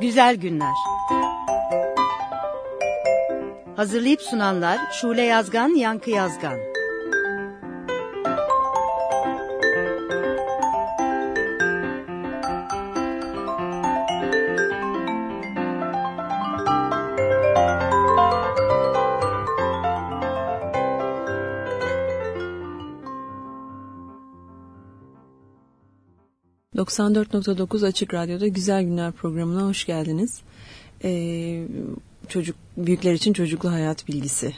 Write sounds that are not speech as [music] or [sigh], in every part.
Güzel Günler. Hazırlayıp sunanlar Şule Yazgan, Yankı Yazgan 94.9 Açık Radyo'da Güzel Günler programına hoş geldiniz. Ee, çocuk Büyükler için Çocuklu Hayat Bilgisi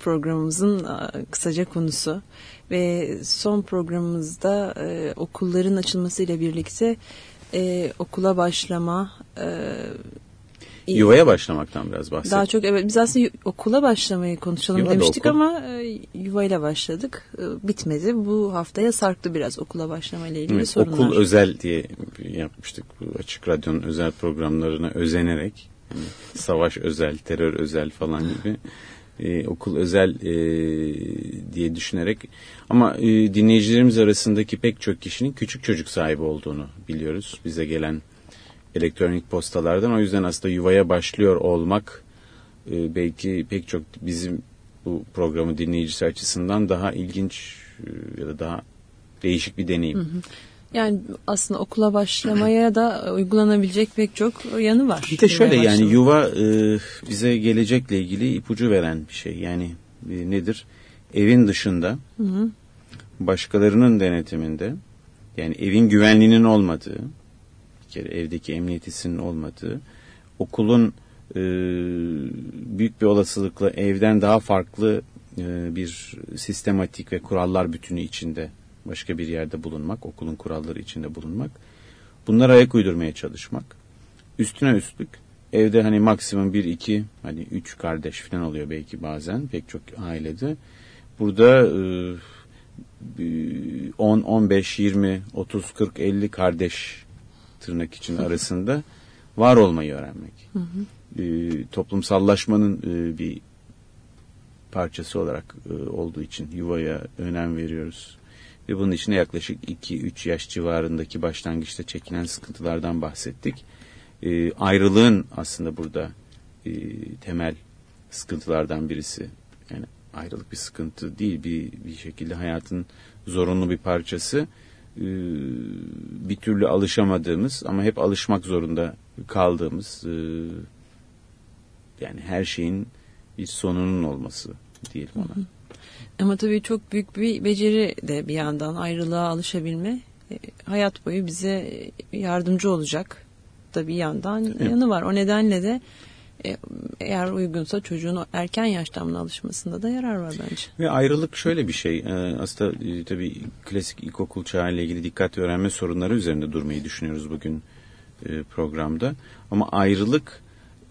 programımızın kısaca konusu ve son programımızda e, okulların açılmasıyla birlikte e, okula başlama e, Yuvaya başlamaktan biraz bahsettik. Daha çok evet biz aslında okula başlamayı konuşalım Yuva demiştik ama e, yuvayla başladık. E, bitmedi. Bu haftaya sarktı biraz okula başlama ile ilgili evet, sorunlar. Okul özel diye yapmıştık. Bu Açık Radyo'nun özel programlarına özenerek. Yani savaş özel, terör özel falan gibi. Ee, okul özel e, diye düşünerek ama e, dinleyicilerimiz arasındaki pek çok kişinin küçük çocuk sahibi olduğunu biliyoruz. Bize gelen elektronik postalardan. O yüzden aslında yuvaya başlıyor olmak e, belki pek çok bizim bu programı dinleyicisi açısından daha ilginç e, ya da daha değişik bir deneyim. Hı hı. Yani aslında okula başlamaya da uygulanabilecek pek çok yanı var. Bir de şöyle yani yuva e, bize gelecekle ilgili ipucu veren bir şey. Yani e, nedir? Evin dışında, hı hı. başkalarının denetiminde, yani evin güvenliğinin olmadığı, kere evdeki emniyet olmadığı, okulun e, büyük bir olasılıkla evden daha farklı e, bir sistematik ve kurallar bütünü içinde başka bir yerde bulunmak, okulun kuralları içinde bulunmak, bunlara ayak uydurmaya çalışmak, üstüne üstlük evde hani maksimum bir iki hani üç kardeş falan oluyor belki bazen pek çok ailede. Burada e, 10, 15, 20, 30, 40, 50 kardeş tırnak için arasında var olmayı öğrenmek. Hı hı. E, toplumsallaşmanın e, bir parçası olarak e, olduğu için yuvaya önem veriyoruz. Ve bunun içinde yaklaşık 2-3 yaş civarındaki başlangıçta çekilen sıkıntılardan bahsettik. E, ayrılığın aslında burada e, temel sıkıntılardan birisi. Yani ayrılık bir sıkıntı değil, bir, bir şekilde hayatın zorunlu bir parçası. E, bir türlü alışamadığımız ama hep alışmak zorunda kaldığımız e, yani her şeyin bir sonunun olması diyelim ona. Ama tabii çok büyük bir beceri de bir yandan ayrılığa alışabilme e, hayat boyu bize yardımcı olacak da bir yandan evet. yanı var. O nedenle de eğer uygunsa çocuğun erken yaştan buna alışmasında da yarar var bence. Ve ayrılık şöyle bir şey. E, aslında e, tabii klasik ilkokul çağı ile ilgili dikkat ve öğrenme sorunları üzerinde durmayı düşünüyoruz bugün programda. Ama ayrılık...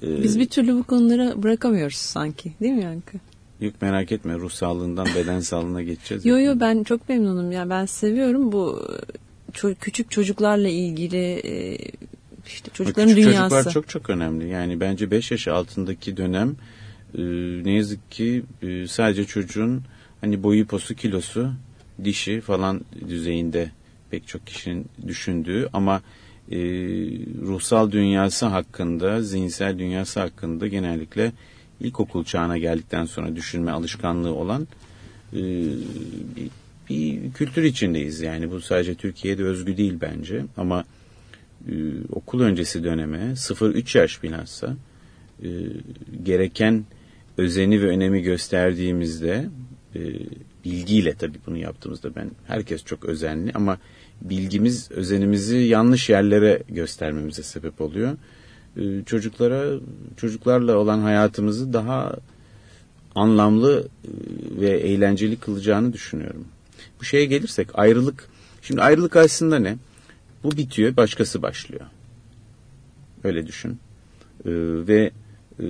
Biz bir türlü bu konuları bırakamıyoruz sanki değil mi Yankı? Yok merak etme ruh sağlığından beden sağlığına geçeceğiz. Yo yo ben çok memnunum ya ben seviyorum bu küçük çocuklarla ilgili işte çocukların Küçük dünyası. Çocuklar çok çok önemli. Yani bence 5 yaş altındaki dönem e, ne yazık ki e, sadece çocuğun hani boyu posu kilosu dişi falan düzeyinde pek çok kişinin düşündüğü ama e, ruhsal dünyası hakkında, zihinsel dünyası hakkında genellikle ilkokul çağına geldikten sonra düşünme alışkanlığı olan e, bir, bir kültür içindeyiz. Yani bu sadece Türkiye'de özgü değil bence ama e, okul öncesi döneme 0-3 yaş bilhassa e, gereken özeni ve önemi gösterdiğimizde e, bilgiyle tabii bunu yaptığımızda ben herkes çok özenli ama bilgimiz özenimizi yanlış yerlere göstermemize sebep oluyor. E, çocuklara çocuklarla olan hayatımızı daha anlamlı e, ve eğlenceli kılacağını düşünüyorum. Bu şeye gelirsek ayrılık şimdi ayrılık aslında ne? Bu bitiyor, başkası başlıyor. Öyle düşün. Ee, ve e,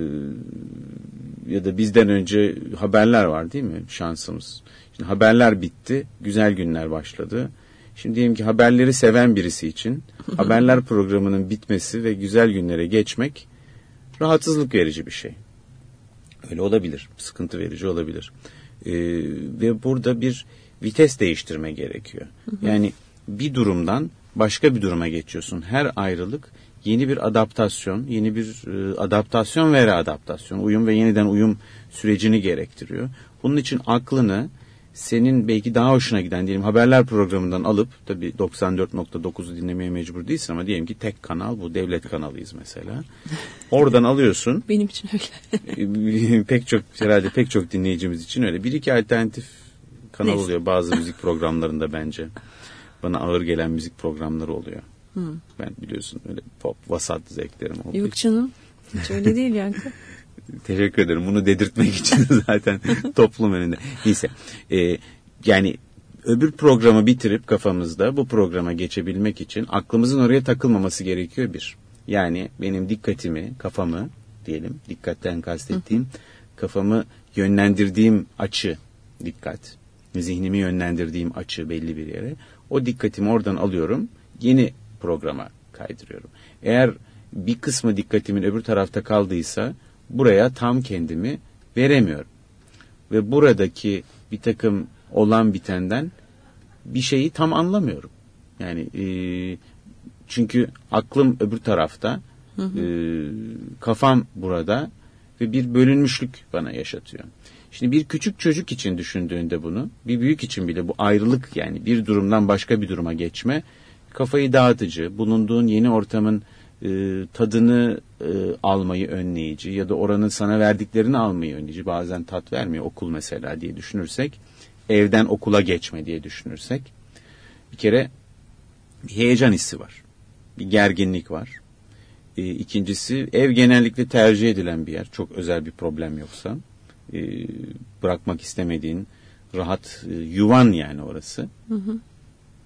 ya da bizden önce haberler var değil mi şansımız? Şimdi haberler bitti, güzel günler başladı. Şimdi diyelim ki haberleri seven birisi için [laughs] haberler programının bitmesi ve güzel günlere geçmek rahatsızlık verici bir şey. Öyle olabilir, sıkıntı verici olabilir. Ee, ve burada bir vites değiştirme gerekiyor. Yani bir durumdan başka bir duruma geçiyorsun. Her ayrılık yeni bir adaptasyon, yeni bir e, adaptasyon ve readaptasyon, uyum ve yeniden uyum sürecini gerektiriyor. Bunun için aklını senin belki daha hoşuna giden diyelim haberler programından alıp tabi 94.9'u dinlemeye mecbur değilsin ama diyelim ki tek kanal bu devlet kanalıyız mesela. Oradan alıyorsun. [laughs] Benim için öyle. [laughs] pek çok herhalde pek çok dinleyicimiz için öyle. Bir iki alternatif kanal Neyse. oluyor bazı müzik programlarında bence. [laughs] Bana ağır gelen müzik programları oluyor. Hı. Ben biliyorsun öyle pop vasat zevklerim oldu. Yok canım. Hiç öyle [laughs] değil yani. Teşekkür ederim. Bunu dedirtmek için zaten [laughs] toplum önünde. Neyse. Ee, yani öbür programı bitirip kafamızda bu programa geçebilmek için aklımızın oraya takılmaması gerekiyor bir. Yani benim dikkatimi, kafamı diyelim, dikkatten kastettiğim, kafamı yönlendirdiğim açı, dikkat, zihnimi yönlendirdiğim açı belli bir yere. O dikkatimi oradan alıyorum, yeni programa kaydırıyorum. Eğer bir kısmı dikkatimin öbür tarafta kaldıysa buraya tam kendimi veremiyorum. Ve buradaki bir takım olan bitenden bir şeyi tam anlamıyorum. Yani e, çünkü aklım öbür tarafta, hı hı. E, kafam burada ve bir bölünmüşlük bana yaşatıyor. Şimdi bir küçük çocuk için düşündüğünde bunu, bir büyük için bile bu ayrılık yani bir durumdan başka bir duruma geçme kafayı dağıtıcı, bulunduğun yeni ortamın e, tadını e, almayı önleyici ya da oranın sana verdiklerini almayı önleyici bazen tat vermiyor okul mesela diye düşünürsek evden okula geçme diye düşünürsek bir kere bir heyecan hissi var bir gerginlik var. E, ikincisi ev genellikle tercih edilen bir yer çok özel bir problem yoksa e, bırakmak istemediğin rahat e, yuvan yani orası hı hı.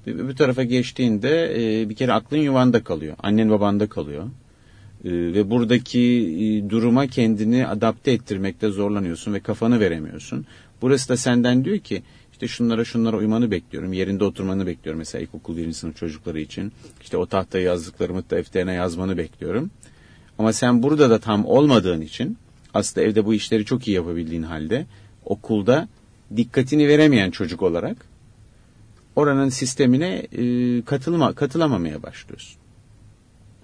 Bir tarafa geçtiğinde e, bir kere aklın yuvanda kalıyor. Annen babanda kalıyor. E, ve buradaki e, duruma kendini adapte ettirmekte zorlanıyorsun ve kafanı veremiyorsun. Burası da senden diyor ki işte şunlara şunlara uymanı bekliyorum. Yerinde oturmanı bekliyorum mesela ilkokul birinci sınıf çocukları için. İşte o tahtaya yazdıklarımı defterine yazmanı bekliyorum. Ama sen burada da tam olmadığın için aslında evde bu işleri çok iyi yapabildiğin halde okulda dikkatini veremeyen çocuk olarak oranın sistemine e, katılma, katılamamaya başlıyorsun.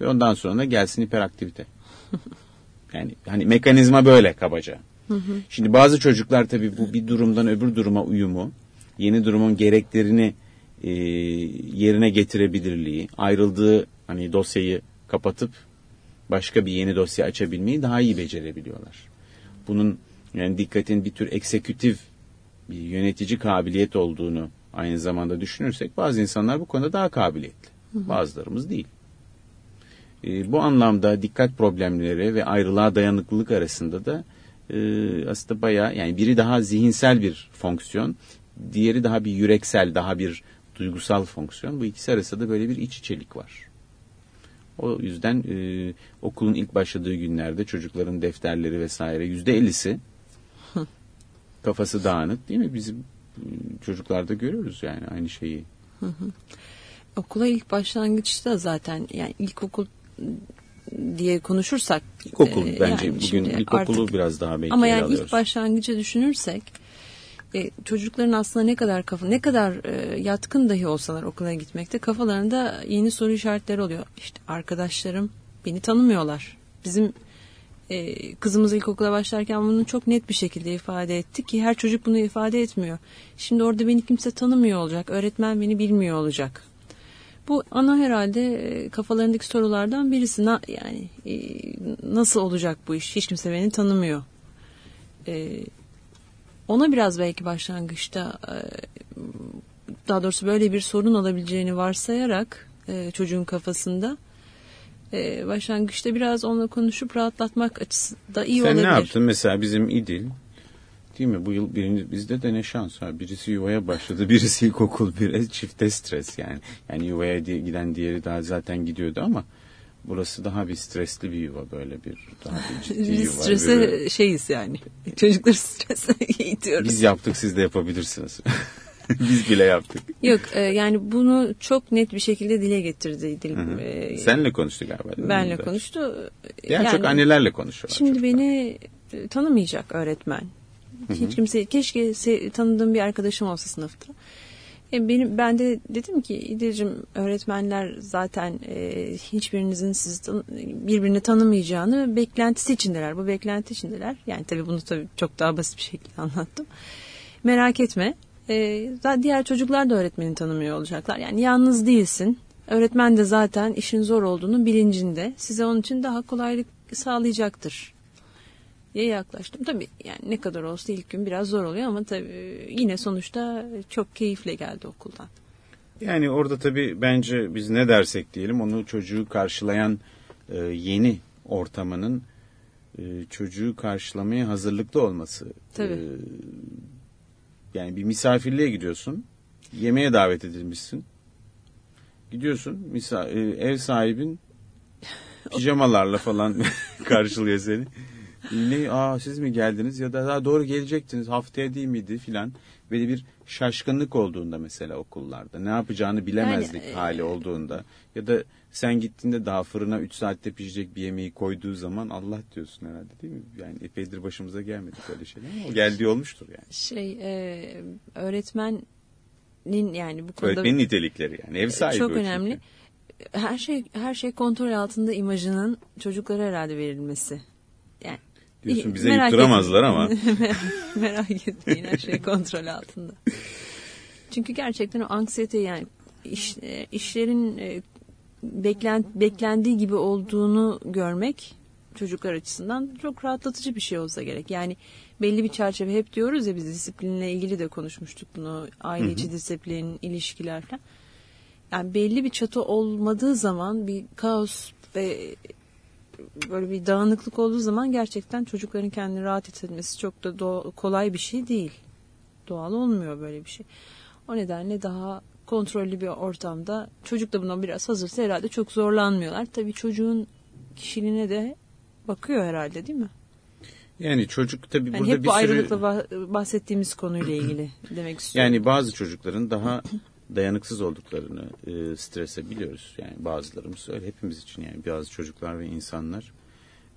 Ve ondan sonra da gelsin hiperaktivite. [laughs] yani hani mekanizma böyle kabaca. Şimdi bazı çocuklar tabii bu bir durumdan öbür duruma uyumu, yeni durumun gereklerini e, yerine getirebilirliği, ayrıldığı hani dosyayı kapatıp başka bir yeni dosya açabilmeyi daha iyi becerebiliyorlar. Bunun yani dikkatin bir tür eksekütif bir yönetici kabiliyet olduğunu aynı zamanda düşünürsek bazı insanlar bu konuda daha kabiliyetli. Bazılarımız değil. E, bu anlamda dikkat problemleri ve ayrılığa dayanıklılık arasında da e, aslında bayağı yani biri daha zihinsel bir fonksiyon, diğeri daha bir yüreksel, daha bir duygusal fonksiyon. Bu ikisi arasında böyle bir iç içelik var. O yüzden e, okulun ilk başladığı günlerde çocukların defterleri vesaire yüzde ellisi [laughs] kafası dağınık değil mi? Bizim çocuklarda görüyoruz yani aynı şeyi. Hı hı. Okula ilk başlangıçta zaten yani ilkokul diye konuşursak ilkokul e, bence yani bugün ilkokulu artık, biraz daha belki ama yani alıyoruz. ilk başlangıcı düşünürsek e, çocukların aslında ne kadar kafa ne kadar e, yatkın dahi olsalar okula gitmekte kafalarında yeni soru işaretleri oluyor. İşte arkadaşlarım beni tanımıyorlar. Bizim e, kızımız ilkokula başlarken bunu çok net bir şekilde ifade etti ki her çocuk bunu ifade etmiyor. Şimdi orada beni kimse tanımıyor olacak, öğretmen beni bilmiyor olacak. Bu ana herhalde e, kafalarındaki sorulardan birisi. Na, yani e, nasıl olacak bu iş? Hiç kimse beni tanımıyor. E, ona biraz belki başlangıçta e, daha doğrusu böyle bir sorun olabileceğini varsayarak e, çocuğun kafasında e, başlangıçta biraz onunla konuşup rahatlatmak açısından iyi Sen olabilir. Sen ne yaptın? Mesela bizim İdil değil mi? Bu yıl birinci, bizde de ne şans var? Birisi yuvaya başladı [laughs] birisi ilkokul bir çifte stres yani. Yani yuvaya giden diğeri daha zaten gidiyordu ama burası daha bir stresli bir yuva böyle bir daha bir ciddi yuva. Strese böyle... şeyiz yani çocukları strese [laughs] eğitiyoruz. Biz yaptık siz de yapabilirsiniz. [laughs] Biz bile yaptık. Yok e, yani bunu çok net bir şekilde dile getirdi. Hı E, Seninle konuştu galiba. Benle konuştu. Yani, yani çok annelerle konuşuyorlar. Şimdi çocuklar. beni e, tanımayacak öğretmen. Hı hı. Hiç kimse keşke tanıdığım bir arkadaşım olsa sınıfta. E, benim ben de dedim ki İdil'cim öğretmenler zaten e, hiçbirinizin siz tan- birbirini tanımayacağını beklentisi içindeler. Bu beklenti içindeler. Yani tabii bunu tabii çok daha basit bir şekilde anlattım. Merak etme. E, diğer çocuklar da öğretmeni tanımıyor olacaklar. Yani yalnız değilsin. Öğretmen de zaten işin zor olduğunu bilincinde. Size onun için daha kolaylık sağlayacaktır diye yaklaştım. Tabii yani ne kadar olsa ilk gün biraz zor oluyor ama tabii yine sonuçta çok keyifle geldi okuldan. Yani orada tabii bence biz ne dersek diyelim onu çocuğu karşılayan e, yeni ortamının e, çocuğu karşılamaya hazırlıklı olması. Tabii. E, yani bir misafirliğe gidiyorsun. Yemeğe davet edilmişsin. Gidiyorsun misa e, ev sahibin [laughs] pijamalarla falan [laughs] karşılıyor seni. Ne aa siz mi geldiniz ya da daha doğru gelecektiniz haftaya değil miydi filan. Böyle bir şaşkınlık olduğunda mesela okullarda ne yapacağını bilemezlik Yani, e, hali olduğunda ya da sen gittiğinde daha fırına 3 saatte pişecek bir yemeği koyduğu zaman Allah diyorsun herhalde değil mi? Yani epeydir başımıza gelmedi böyle şeyler ama o geldiği olmuştur yani. Şey e, öğretmenin yani bu konuda Öğretmenin nitelikleri yani ev sahibi çok o çünkü. önemli. Her şey her şey kontrol altında imajının çocuklara herhalde verilmesi. Diyorsun bize Merak yutturamazlar ama. [laughs] etmeyin. Merak etmeyin her şey kontrol altında. Çünkü gerçekten o anksiyete yani iş, e, işlerin e, beklen, beklendiği gibi olduğunu görmek çocuklar açısından çok rahatlatıcı bir şey olsa gerek. Yani belli bir çerçeve hep diyoruz ya biz disiplinle ilgili de konuşmuştuk bunu. Aile içi disiplin, ilişkiler falan. Yani belli bir çatı olmadığı zaman bir kaos ve böyle bir dağınıklık olduğu zaman gerçekten çocukların kendini rahat hissetmesi çok da kolay bir şey değil. Doğal olmuyor böyle bir şey. O nedenle daha kontrollü bir ortamda çocuk da buna biraz hazırsa herhalde çok zorlanmıyorlar. Tabii çocuğun kişiliğine de bakıyor herhalde değil mi? Yani çocuk tabii Yani burada hep bir bu ayrılıkla bah- bahsettiğimiz konuyla ilgili [clears throat] demek istiyorum. Yani bazı çocukların daha [clears throat] dayanıksız olduklarını e, strese biliyoruz. Yani bazılarımız öyle hepimiz için yani bazı çocuklar ve insanlar.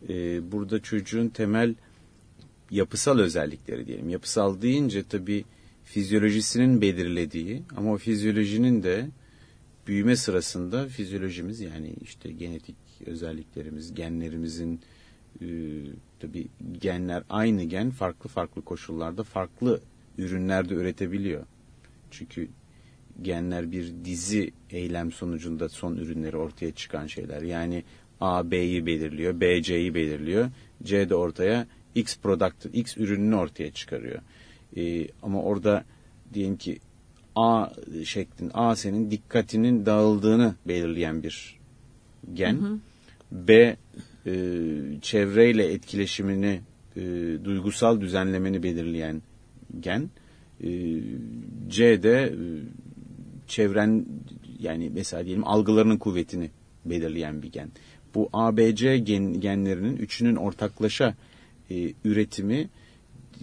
E, burada çocuğun temel yapısal özellikleri diyelim. Yapısal deyince tabii fizyolojisinin belirlediği ama o fizyolojinin de büyüme sırasında fizyolojimiz yani işte genetik özelliklerimiz, genlerimizin e, tabii genler aynı gen farklı farklı koşullarda farklı ürünlerde üretebiliyor. Çünkü genler bir dizi eylem sonucunda son ürünleri ortaya çıkan şeyler. Yani A B'yi belirliyor, B C'yi belirliyor. C de ortaya X product, X ürününü ortaya çıkarıyor. Ee, ama orada diyelim ki A şeklin A senin dikkatinin dağıldığını belirleyen bir gen. B e, çevreyle etkileşimini e, duygusal düzenlemeni belirleyen gen. E, C de e, çevren yani mesela diyelim algılarının kuvvetini belirleyen bir gen. Bu ABC gen, genlerinin üçünün ortaklaşa e, üretimi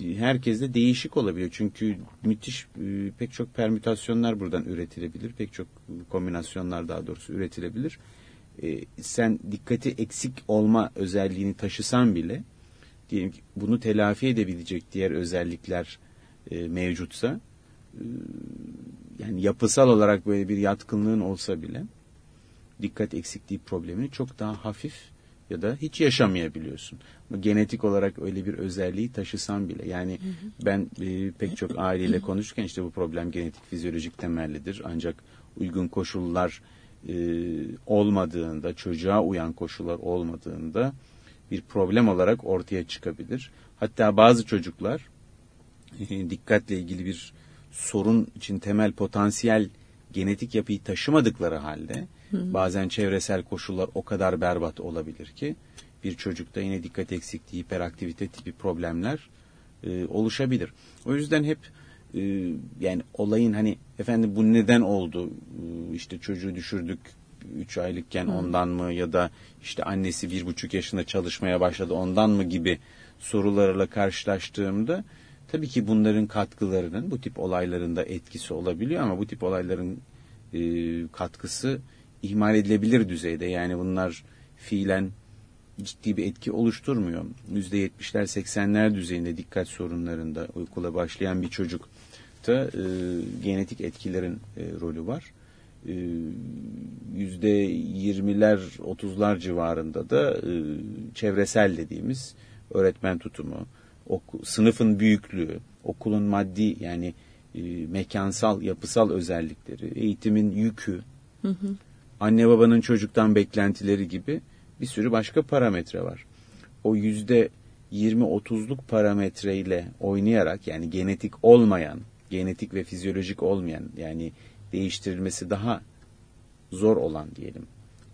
e, herkeste değişik olabiliyor. Çünkü müthiş e, pek çok permütasyonlar buradan üretilebilir. Pek çok kombinasyonlar daha doğrusu üretilebilir. E, sen dikkati eksik olma özelliğini taşısan bile diyelim ki bunu telafi edebilecek diğer özellikler e, mevcutsa e, yani yapısal olarak böyle bir yatkınlığın olsa bile dikkat eksikliği problemini çok daha hafif ya da hiç yaşamayabiliyorsun. Ama genetik olarak öyle bir özelliği taşısan bile yani ben e, pek çok aileyle [clears throat] konuşurken işte bu problem genetik fizyolojik temellidir. Ancak uygun koşullar e, olmadığında çocuğa uyan koşullar olmadığında bir problem olarak ortaya çıkabilir. Hatta bazı çocuklar e, [laughs] dikkatle ilgili bir sorun için temel potansiyel genetik yapıyı taşımadıkları halde bazen çevresel koşullar o kadar berbat olabilir ki bir çocukta yine dikkat eksikliği, hiperaktivite tipi problemler e, oluşabilir. O yüzden hep e, yani olayın hani efendim bu neden oldu? E, işte çocuğu düşürdük 3 aylıkken ondan mı ya da işte annesi bir buçuk yaşında çalışmaya başladı ondan mı gibi sorularla karşılaştığımda tabii ki bunların katkılarının bu tip olaylarında etkisi olabiliyor ama bu tip olayların e, katkısı ihmal edilebilir düzeyde. Yani bunlar fiilen ciddi bir etki oluşturmuyor. %70'ler 80'ler düzeyinde dikkat sorunlarında okula başlayan bir çocuk olmakta e, genetik etkilerin e, rolü var. E, yüzde yirmiler, otuzlar civarında da e, çevresel dediğimiz öğretmen tutumu, oku, sınıfın büyüklüğü, okulun maddi yani e, mekansal, yapısal özellikleri, eğitimin yükü, hı hı. anne babanın çocuktan beklentileri gibi bir sürü başka parametre var. O yüzde 20-30'luk parametreyle oynayarak yani genetik olmayan, genetik ve fizyolojik olmayan yani değiştirilmesi daha zor olan diyelim.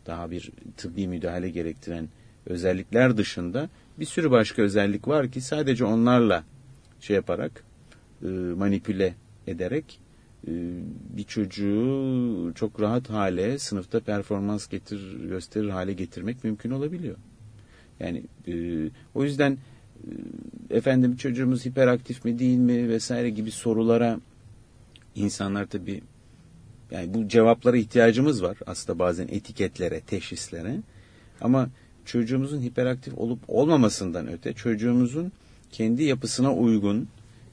Daha bir tıbbi müdahale gerektiren özellikler dışında bir sürü başka özellik var ki sadece onlarla şey yaparak e, manipüle ederek e, bir çocuğu çok rahat hale sınıfta performans getir gösterir hale getirmek mümkün olabiliyor. Yani e, o yüzden e, efendim çocuğumuz hiperaktif mi değil mi vesaire gibi sorulara insanlar tabi yani bu cevaplara ihtiyacımız var aslında bazen etiketlere, teşhislere. Ama çocuğumuzun hiperaktif olup olmamasından öte çocuğumuzun kendi yapısına uygun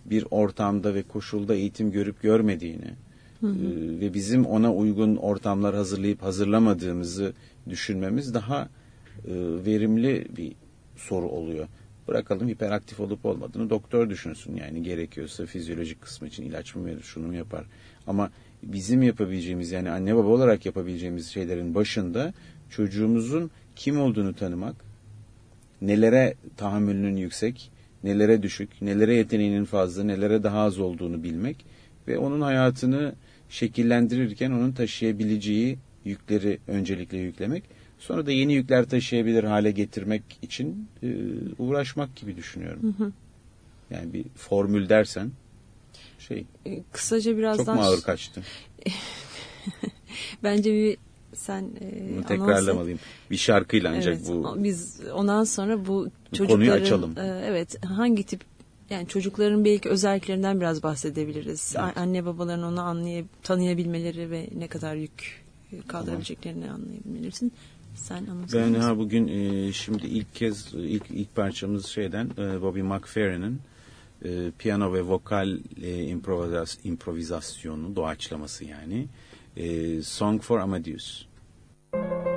bir ortamda ve koşulda eğitim görüp görmediğini hı hı. E, ve bizim ona uygun ortamlar hazırlayıp hazırlamadığımızı düşünmemiz daha e, verimli bir soru oluyor. Bırakalım hiperaktif olup olmadığını doktor düşünsün yani gerekiyorsa fizyolojik kısmı için ilaç mı verir şunu mu yapar. Ama bizim yapabileceğimiz yani anne baba olarak yapabileceğimiz şeylerin başında çocuğumuzun kim olduğunu tanımak, nelere tahammülünün yüksek, nelere düşük, nelere yeteneğinin fazla, nelere daha az olduğunu bilmek ve onun hayatını şekillendirirken onun taşıyabileceği yükleri öncelikle yüklemek. Sonra da yeni yükler taşıyabilir hale getirmek için e, uğraşmak gibi düşünüyorum. Hı hı. Yani bir formül dersen şey. E, kısaca biraz çok mu ağır kaçtı? [laughs] Bence bir sen e, Bunu tekrarlamalıyım. Bir şarkıyla ancak evet, bu. Biz ondan sonra bu çocukların konuyu açalım. E, evet hangi tip yani çocukların belki özelliklerinden biraz bahsedebiliriz. Evet. Anne babaların onu anlayıp tanıyabilmeleri ve ne kadar yük kaldırabileceklerini tamam. anlayabilmelisin. Sen Ben ha bugün e, şimdi ilk kez ilk ilk parçamız şeyden e, Bobby McFerrin'in e, piyano ve vokal e, improvizas, improvizasyonu, doğaçlaması yani. E, Song for Amadeus. Müzik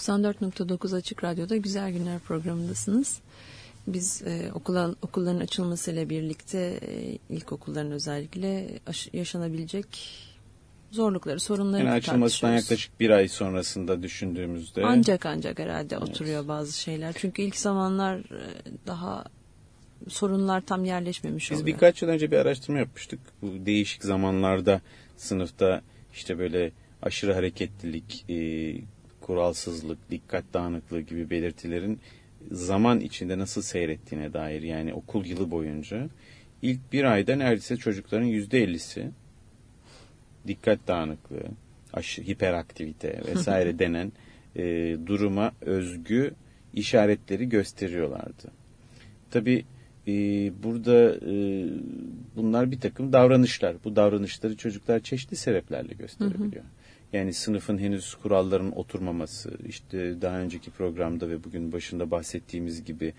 94.9 Açık Radyo'da Güzel Günler programındasınız. Biz e, okula, okulların açılmasıyla birlikte e, ilkokulların özellikle aş, yaşanabilecek zorlukları, sorunları yani açılmasından yaklaşık bir ay sonrasında düşündüğümüzde ancak ancak herhalde evet. oturuyor bazı şeyler. Çünkü ilk zamanlar e, daha sorunlar tam yerleşmemiş Biz oluyor. Biz birkaç yıl önce bir araştırma yapmıştık. Bu değişik zamanlarda sınıfta işte böyle aşırı hareketlilik, e, kuralsızlık, dikkat dağınıklığı gibi belirtilerin zaman içinde nasıl seyrettiğine dair yani okul yılı boyunca ilk bir ayda neredeyse çocukların yüzde ellisi dikkat dağınıklığı, aşı, hiperaktivite [laughs] vesaire denen e, duruma özgü işaretleri gösteriyorlardı. Tabi e, burada e, bunlar bir takım davranışlar. Bu davranışları çocuklar çeşitli sebeplerle gösterebiliyor. Hı hı. Yani sınıfın henüz kuralların oturmaması, işte daha önceki programda ve bugün başında bahsettiğimiz gibi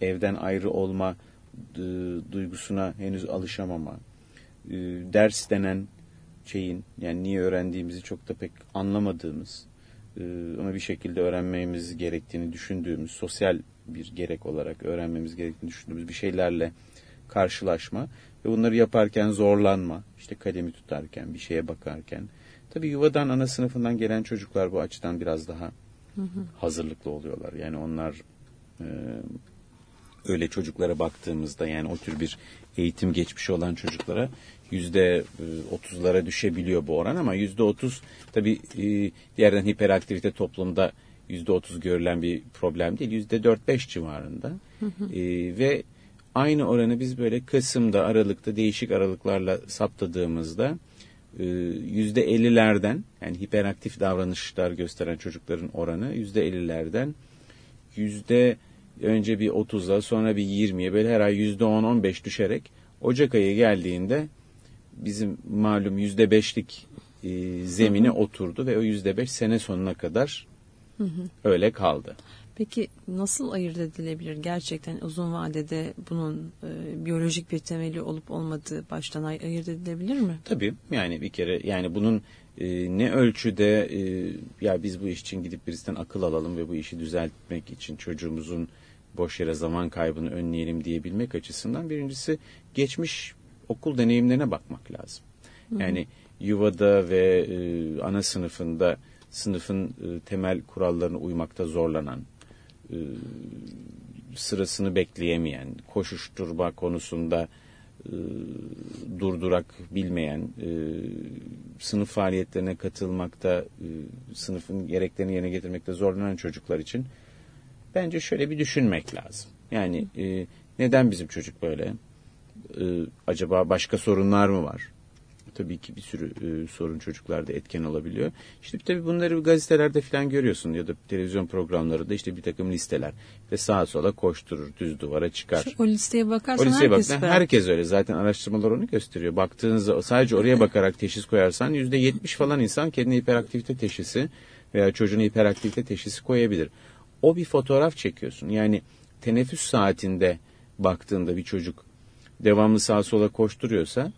evden ayrı olma e, duygusuna henüz alışamama, e, ders denen şeyin yani niye öğrendiğimizi çok da pek anlamadığımız e, ama bir şekilde öğrenmemiz gerektiğini düşündüğümüz sosyal bir gerek olarak öğrenmemiz gerektiğini düşündüğümüz bir şeylerle karşılaşma ve bunları yaparken zorlanma, işte kalemi tutarken, bir şeye bakarken. Tabii yuvadan, ana sınıfından gelen çocuklar bu açıdan biraz daha hazırlıklı oluyorlar. Yani onlar e, öyle çocuklara baktığımızda yani o tür bir eğitim geçmişi olan çocuklara yüzde e, otuzlara düşebiliyor bu oran ama yüzde otuz tabii e, diğerden hiperaktivite toplumda yüzde otuz görülen bir problem değil. Yüzde dört beş civarında. Hı hı. E, ve aynı oranı biz böyle Kasım'da, Aralık'ta değişik aralıklarla saptadığımızda e, yüzde ellilerden yani hiperaktif davranışlar gösteren çocukların oranı yüzde ellilerden yüzde önce bir otuza sonra bir yirmiye böyle her ay yüzde on on beş düşerek Ocak ayı geldiğinde bizim malum yüzde beşlik e, zemine hı hı. oturdu ve o yüzde beş sene sonuna kadar Hı hı. Öyle kaldı. Peki nasıl ayırt edilebilir gerçekten uzun vadede bunun e, biyolojik bir temeli olup olmadığı baştan ay- ayırt edilebilir mi? Tabii yani bir kere yani bunun e, ne ölçüde e, ya biz bu iş için gidip birisinden akıl alalım ve bu işi düzeltmek için çocuğumuzun boş yere zaman kaybını önleyelim diyebilmek açısından birincisi geçmiş okul deneyimlerine bakmak lazım. Yani hı hı. yuvada ve e, ana sınıfında sınıfın e, temel kurallarını uymakta zorlanan, e, sırasını bekleyemeyen, koşuşturma konusunda e, durdurak bilmeyen, sınıf faaliyetlerine katılmakta, sınıfın gereklerini yerine getirmekte zorlanan çocuklar için bence şöyle bir düşünmek lazım. Yani neden bizim çocuk böyle? Acaba başka sorunlar mı var? Tabii ki bir sürü e, sorun çocuklarda etken olabiliyor. İşte tabii bunları gazetelerde falan görüyorsun ya da televizyon programlarında işte bir takım listeler ve sağa sola koşturur, düz duvara çıkar. Şu, o listeye bakarsan o listeye herkes bak, Herkes öyle zaten araştırmalar onu gösteriyor. Baktığınızda sadece oraya bakarak teşhis koyarsan yüzde yetmiş falan insan kendine hiperaktivite teşhisi veya çocuğuna hiperaktivite teşhisi koyabilir. O bir fotoğraf çekiyorsun. Yani teneffüs saatinde baktığında bir çocuk devamlı sağa sola koşturuyorsa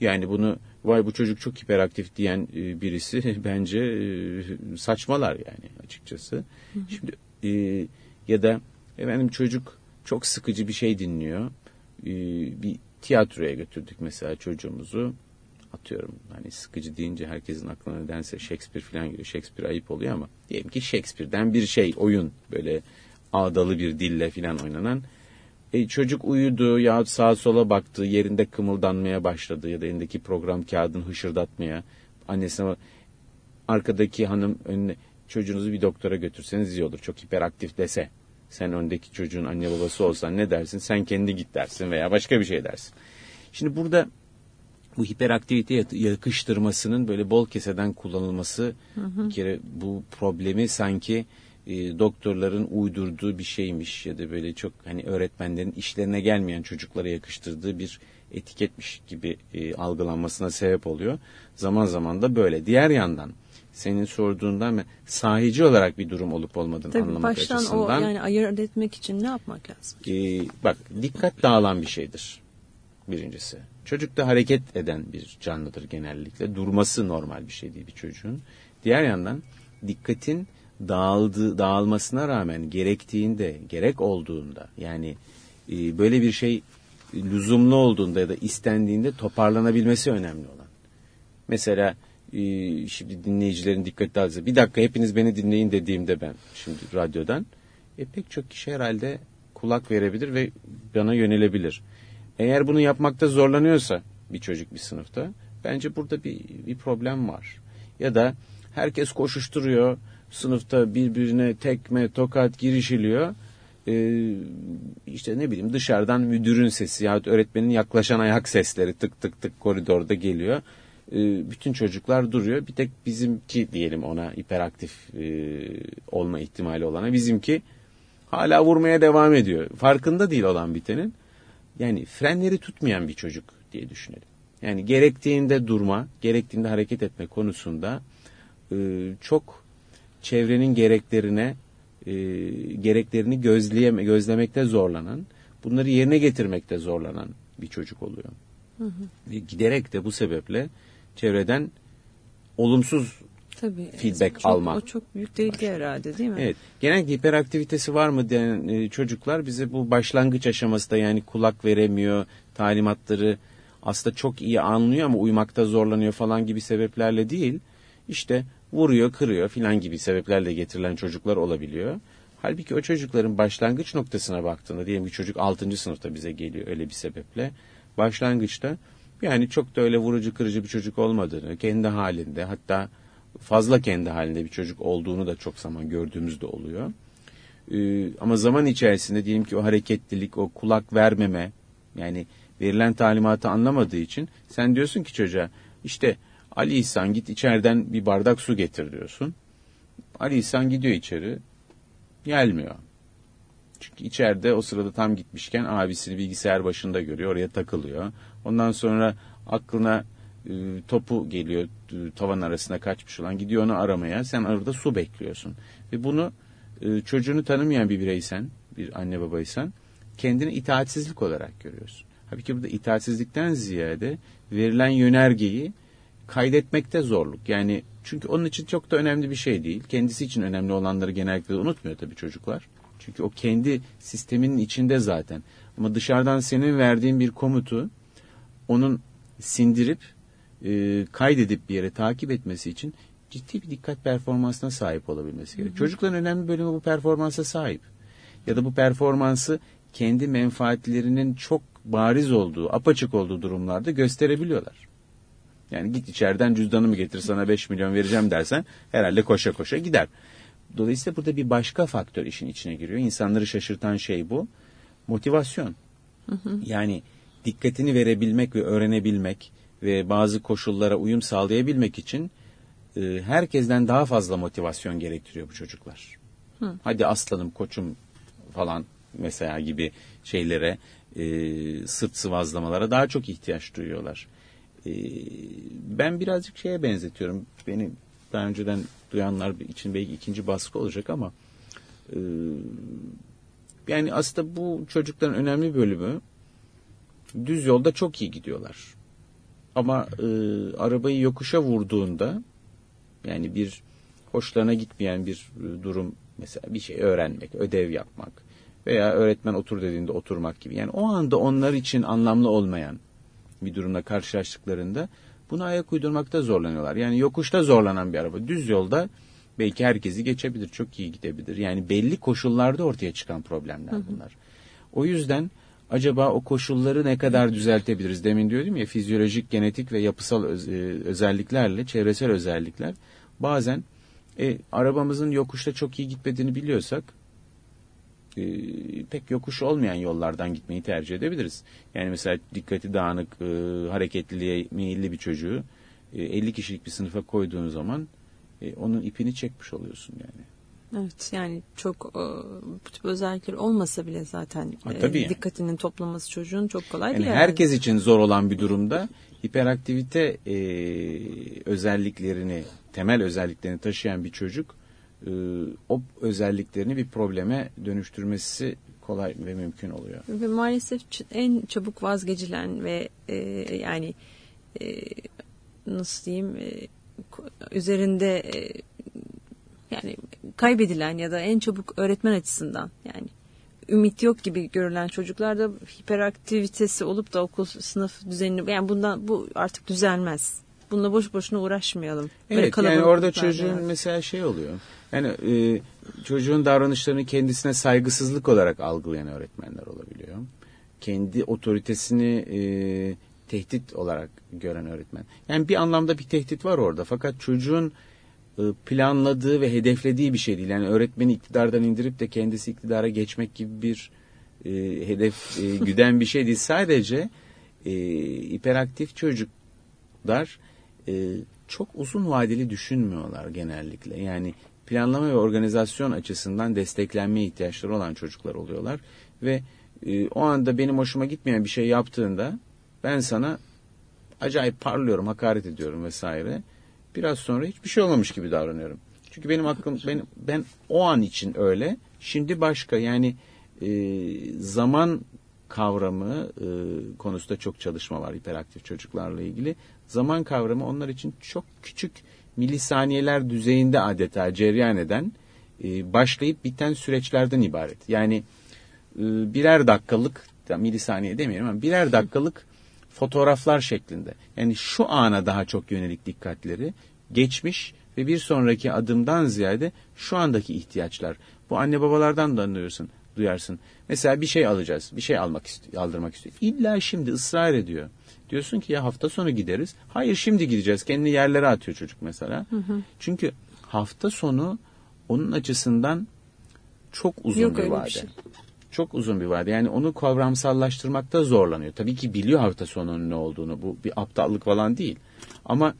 yani bunu vay bu çocuk çok hiperaktif diyen e, birisi [laughs] bence e, saçmalar yani açıkçası. Hı hı. Şimdi e, ya da efendim çocuk çok sıkıcı bir şey dinliyor. E, bir tiyatroya götürdük mesela çocuğumuzu. Atıyorum hani sıkıcı deyince herkesin aklına nedense Shakespeare falan geliyor. Shakespeare ayıp oluyor ama diyelim ki Shakespeare'den bir şey oyun böyle ağdalı bir dille falan oynanan e, çocuk uyudu ya sağa sola baktı yerinde kımıldanmaya başladı ya da elindeki program kağıdını hışırdatmaya annesine arkadaki hanım önüne çocuğunuzu bir doktora götürseniz iyi olur çok hiperaktif dese sen öndeki çocuğun anne babası olsan ne dersin sen kendi git dersin veya başka bir şey dersin. Şimdi burada bu hiperaktivite yakıştırmasının böyle bol keseden kullanılması hı hı. bir kere bu problemi sanki e, doktorların uydurduğu bir şeymiş ya da böyle çok hani öğretmenlerin işlerine gelmeyen çocuklara yakıştırdığı bir etiketmiş gibi e, algılanmasına sebep oluyor. Zaman zaman da böyle. Diğer yandan senin sorduğundan sahici olarak bir durum olup olmadığını Tabii anlamak baştan açısından. Baştan o yani ayırt etmek için ne yapmak lazım? E, bak dikkat dağılan bir şeydir birincisi. Çocuk da hareket eden bir canlıdır genellikle. Durması normal bir şey değil bir çocuğun. Diğer yandan dikkatin dağıldı dağılmasına rağmen gerektiğinde gerek olduğunda yani e, böyle bir şey lüzumlu olduğunda ya da istendiğinde toparlanabilmesi önemli olan. Mesela e, şimdi dinleyicilerin dikkati dağılsa bir dakika hepiniz beni dinleyin dediğimde ben şimdi radyodan e, pek çok kişi herhalde kulak verebilir ve bana yönelebilir. Eğer bunu yapmakta zorlanıyorsa bir çocuk bir sınıfta bence burada bir, bir problem var. Ya da herkes koşuşturuyor sınıfta birbirine tekme tokat girişiliyor. Ee, işte ne bileyim dışarıdan müdürün sesi yahut öğretmenin yaklaşan ayak sesleri tık tık tık koridorda geliyor. Ee, bütün çocuklar duruyor. Bir tek bizimki diyelim ona hiperaktif e, olma ihtimali olana bizimki hala vurmaya devam ediyor. Farkında değil olan bitenin. Yani frenleri tutmayan bir çocuk diye düşünelim. Yani gerektiğinde durma, gerektiğinde hareket etme konusunda e, çok çevrenin gereklerine e, gereklerini gözleyeme, gözlemekte zorlanan, bunları yerine getirmekte zorlanan bir çocuk oluyor. Hı hı. Giderek de bu sebeple çevreden olumsuz Tabii, feedback çok, almak. O çok büyük tehlike herhalde değil mi? Evet. Genellikle hiperaktivitesi var mı diyen e, çocuklar bize bu başlangıç aşamasında yani kulak veremiyor, talimatları aslında çok iyi anlıyor ama uymakta zorlanıyor falan gibi sebeplerle değil. İşte vuruyor, kırıyor filan gibi sebeplerle getirilen çocuklar olabiliyor. Halbuki o çocukların başlangıç noktasına baktığında diyelim ki çocuk 6. sınıfta bize geliyor öyle bir sebeple. Başlangıçta yani çok da öyle vurucu kırıcı bir çocuk olmadığını, kendi halinde hatta fazla kendi halinde bir çocuk olduğunu da çok zaman gördüğümüzde oluyor. Ee, ama zaman içerisinde diyelim ki o hareketlilik, o kulak vermeme yani verilen talimatı anlamadığı için sen diyorsun ki çocuğa işte Ali İhsan git içeriden bir bardak su getir diyorsun. Ali İhsan gidiyor içeri gelmiyor. Çünkü içeride o sırada tam gitmişken abisini bilgisayar başında görüyor oraya takılıyor. Ondan sonra aklına e, topu geliyor e, tavan arasına kaçmış olan gidiyor onu aramaya sen arada su bekliyorsun. Ve bunu e, çocuğunu tanımayan bir bireysen bir anne babaysan kendini itaatsizlik olarak görüyorsun. Halbuki burada itaatsizlikten ziyade verilen yönergeyi kaydetmekte zorluk. Yani çünkü onun için çok da önemli bir şey değil. Kendisi için önemli olanları genellikle unutmuyor tabii çocuklar. Çünkü o kendi sisteminin içinde zaten. Ama dışarıdan senin verdiğin bir komutu onun sindirip e, kaydedip bir yere takip etmesi için ciddi bir dikkat performansına sahip olabilmesi gerekiyor. Çocukların önemli bölümü bu performansa sahip. Ya da bu performansı kendi menfaatlerinin çok bariz olduğu, apaçık olduğu durumlarda gösterebiliyorlar. Yani git içeriden cüzdanımı getir sana 5 milyon vereceğim dersen herhalde koşa koşa gider. Dolayısıyla burada bir başka faktör işin içine giriyor. İnsanları şaşırtan şey bu. Motivasyon. Hı hı. Yani dikkatini verebilmek ve öğrenebilmek ve bazı koşullara uyum sağlayabilmek için e, herkesten daha fazla motivasyon gerektiriyor bu çocuklar. Hı. Hadi aslanım koçum falan mesela gibi şeylere e, sırt sıvazlamalara daha çok ihtiyaç duyuyorlar. E, ben birazcık şeye benzetiyorum. Beni daha önceden duyanlar için belki ikinci baskı olacak ama e, yani aslında bu çocukların önemli bölümü düz yolda çok iyi gidiyorlar. Ama e, arabayı yokuşa vurduğunda yani bir hoşlarına gitmeyen bir e, durum mesela bir şey öğrenmek, ödev yapmak veya öğretmen otur dediğinde oturmak gibi. Yani o anda onlar için anlamlı olmayan bir durumla karşılaştıklarında buna ayak uydurmakta zorlanıyorlar. Yani yokuşta zorlanan bir araba düz yolda belki herkesi geçebilir, çok iyi gidebilir. Yani belli koşullarda ortaya çıkan problemler bunlar. O yüzden acaba o koşulları ne kadar düzeltebiliriz? Demin diyordum ya fizyolojik, genetik ve yapısal öz, e, özelliklerle, çevresel özellikler bazen e, arabamızın yokuşta çok iyi gitmediğini biliyorsak e, pek yokuş olmayan yollardan gitmeyi tercih edebiliriz. Yani mesela dikkati dağınık, e, hareketliliğe meyilli bir çocuğu e, 50 kişilik bir sınıfa koyduğun zaman e, onun ipini çekmiş oluyorsun yani. Evet yani çok e, bu tip özellikler olmasa bile zaten ha, e, dikkatinin yani. toplaması çocuğun çok kolay yani değil. Herkes yani. için zor olan bir durumda hiperaktivite e, özelliklerini, temel özelliklerini taşıyan bir çocuk e, o özelliklerini bir probleme dönüştürmesi kolay ve mümkün oluyor. Ve maalesef en çabuk vazgeçilen ve e, yani e, nasıl diyeyim e, üzerinde e, yani kaybedilen ya da en çabuk öğretmen açısından yani ümit yok gibi görülen çocuklarda hiperaktivitesi olup da okul sınıf düzenini yani bundan bu artık düzelmez. Bununla boş boşuna uğraşmayalım. Evet yani orada çocuğun yani. mesela şey oluyor. Yani e, çocuğun davranışlarını kendisine saygısızlık olarak algılayan öğretmenler olabiliyor. Kendi otoritesini e, tehdit olarak gören öğretmen. Yani bir anlamda bir tehdit var orada. Fakat çocuğun e, planladığı ve hedeflediği bir şey değil. Yani öğretmeni iktidardan indirip de kendisi iktidara geçmek gibi bir e, hedef e, güden bir şey değil. Sadece e, hiperaktif çocuklar e, çok uzun vadeli düşünmüyorlar genellikle. Yani planlama ve organizasyon açısından desteklenmeye ihtiyaçları olan çocuklar oluyorlar. Ve e, o anda benim hoşuma gitmeyen bir şey yaptığında ben sana acayip parlıyorum, hakaret ediyorum vesaire. Biraz sonra hiçbir şey olmamış gibi davranıyorum. Çünkü benim aklım, ben, ben o an için öyle, şimdi başka. Yani e, zaman kavramı e, konusunda çok çalışma var hiperaktif çocuklarla ilgili. Zaman kavramı onlar için çok küçük milisaniyeler düzeyinde adeta cereyan eden, e, başlayıp biten süreçlerden ibaret. Yani e, birer dakikalık, milisaniye demeyelim ama birer dakikalık fotoğraflar şeklinde. Yani şu ana daha çok yönelik dikkatleri, geçmiş ve bir sonraki adımdan ziyade şu andaki ihtiyaçlar. Bu anne babalardan da anlıyorsun, duyarsın. Mesela bir şey alacağız, bir şey almak istiyor, aldırmak istiyor. İlla şimdi ısrar ediyor. Diyorsun ki ya hafta sonu gideriz. Hayır şimdi gideceğiz. Kendini yerlere atıyor çocuk mesela. Hı hı. Çünkü hafta sonu onun açısından çok uzun Yok, bir vade. Bir şey. Çok uzun bir vade. Yani onu kavramsallaştırmakta zorlanıyor. Tabii ki biliyor hafta sonunun ne olduğunu. Bu bir aptallık falan değil. Ama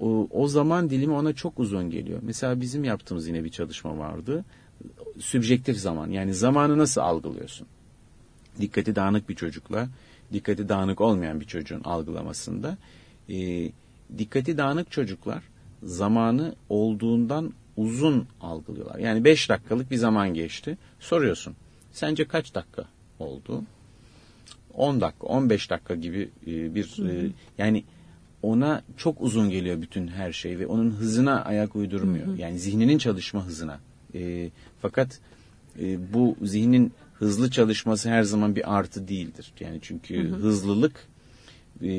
o, o zaman dilimi ona çok uzun geliyor. Mesela bizim yaptığımız yine bir çalışma vardı. Sübjektif zaman. Yani zamanı nasıl algılıyorsun? Dikkati dağınık bir çocukla dikkati dağınık olmayan bir çocuğun algılamasında e, dikkati dağınık çocuklar zamanı olduğundan uzun algılıyorlar. Yani 5 dakikalık bir zaman geçti. Soruyorsun. Sence kaç dakika oldu? 10 dakika, 15 dakika gibi e, bir e, yani ona çok uzun geliyor bütün her şey ve onun hızına ayak uydurmuyor. Hı hı. Yani zihninin çalışma hızına. E, fakat e, bu zihnin hızlı çalışması her zaman bir artı değildir. Yani çünkü hı hı. hızlılık e,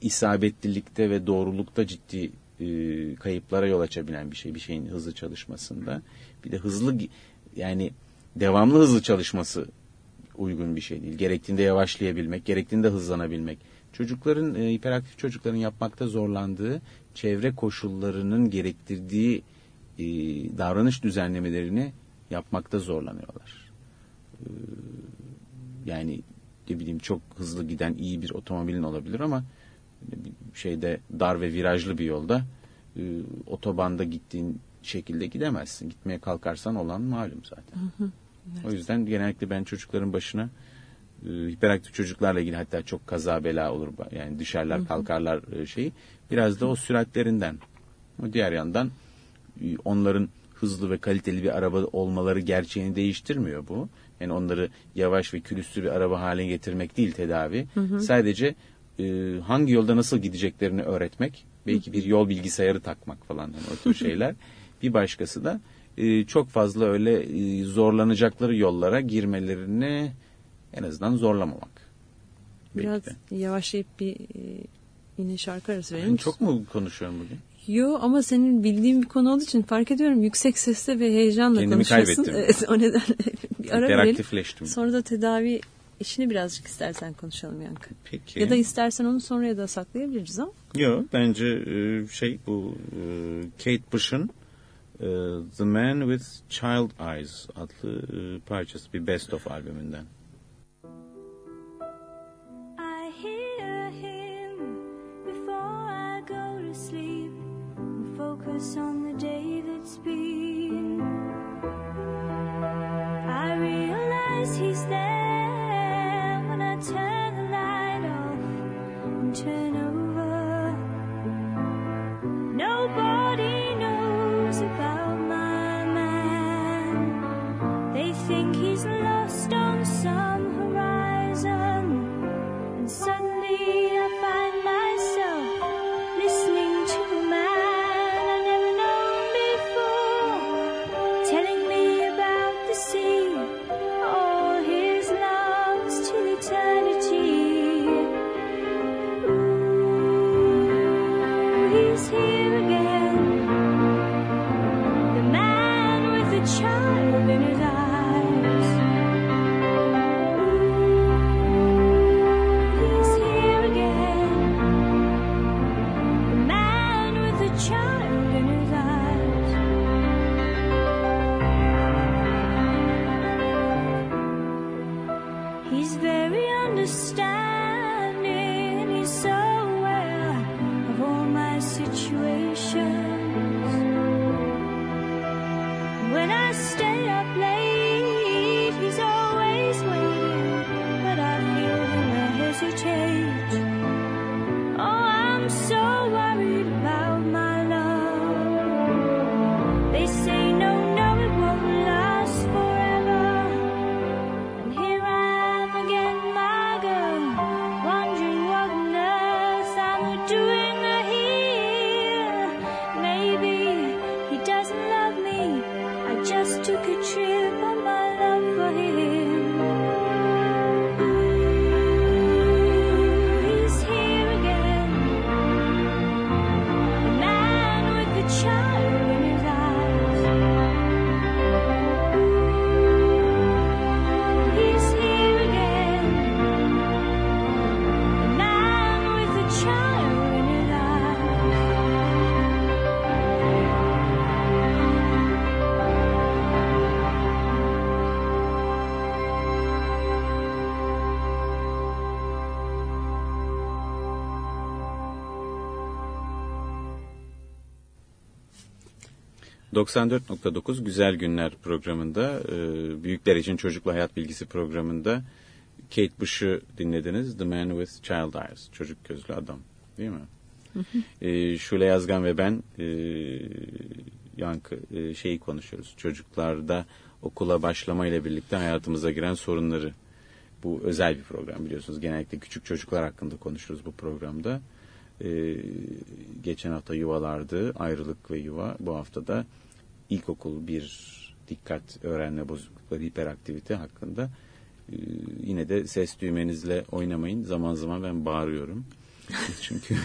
isabetlilikte ve doğrulukta ciddi e, kayıplara yol açabilen bir şey. Bir şeyin hızlı çalışmasında. Bir de hızlı yani devamlı hızlı çalışması uygun bir şey değil. Gerektiğinde yavaşlayabilmek, gerektiğinde hızlanabilmek. Çocukların, e, hiperaktif çocukların yapmakta zorlandığı çevre koşullarının gerektirdiği e, davranış düzenlemelerini yapmakta zorlanıyorlar. Ee, yani ne bileyim çok hızlı giden iyi bir otomobilin olabilir ama şeyde dar ve virajlı bir yolda e, otobanda gittiğin şekilde gidemezsin. Gitmeye kalkarsan olan malum zaten. Hı hı, evet. O yüzden genellikle ben çocukların başına e, hiperaktif çocuklarla ilgili hatta çok kaza bela olur. Yani düşerler, hı hı. kalkarlar e, şeyi. Biraz da o süratlerinden. Diğer yandan e, onların hızlı ve kaliteli bir araba olmaları gerçeğini değiştirmiyor bu. Yani onları yavaş ve külüstür bir araba haline getirmek değil tedavi. Hı hı. Sadece e, hangi yolda nasıl gideceklerini öğretmek. Belki bir yol bilgisayarı takmak falan yani o tür [laughs] şeyler. bir başkası da e, çok fazla öyle e, zorlanacakları yollara girmelerini en azından zorlamamak. Biraz yavaşlayıp bir e, yine şarkı arası verelim. Çok mu konuşuyorum bugün? Yo ama senin bildiğin bir konu olduğu için fark ediyorum yüksek sesle ve heyecanla Kendimi konuşuyorsun. kaybettim. [laughs] o nedenle bir ara verelim. Sonra da tedavi işini birazcık istersen konuşalım Yankı. Peki. Ya da istersen onu sonraya da saklayabiliriz ama. Yo bence e, şey bu e, Kate Bush'un e, The Man with Child Eyes adlı parçası bir best of albümünden. understanding so well of all my situation. 94.9 Güzel Günler programında, e, Büyükler için Çocuklu Hayat Bilgisi programında Kate Bush'u dinlediniz. The Man with Child Eyes, çocuk gözlü adam değil mi? e, Şule Yazgan ve ben e, yankı e, şeyi konuşuyoruz. Çocuklarda okula başlama ile birlikte hayatımıza giren sorunları. Bu özel bir program biliyorsunuz. Genellikle küçük çocuklar hakkında konuşuruz bu programda. Ee, geçen hafta yuvalardı, ayrılık ve yuva. Bu hafta da ilkokul bir dikkat öğrenme bozuklukları, hiperaktivite hakkında. Ee, yine de ses düğmenizle oynamayın. Zaman zaman ben bağırıyorum. [laughs] Çünkü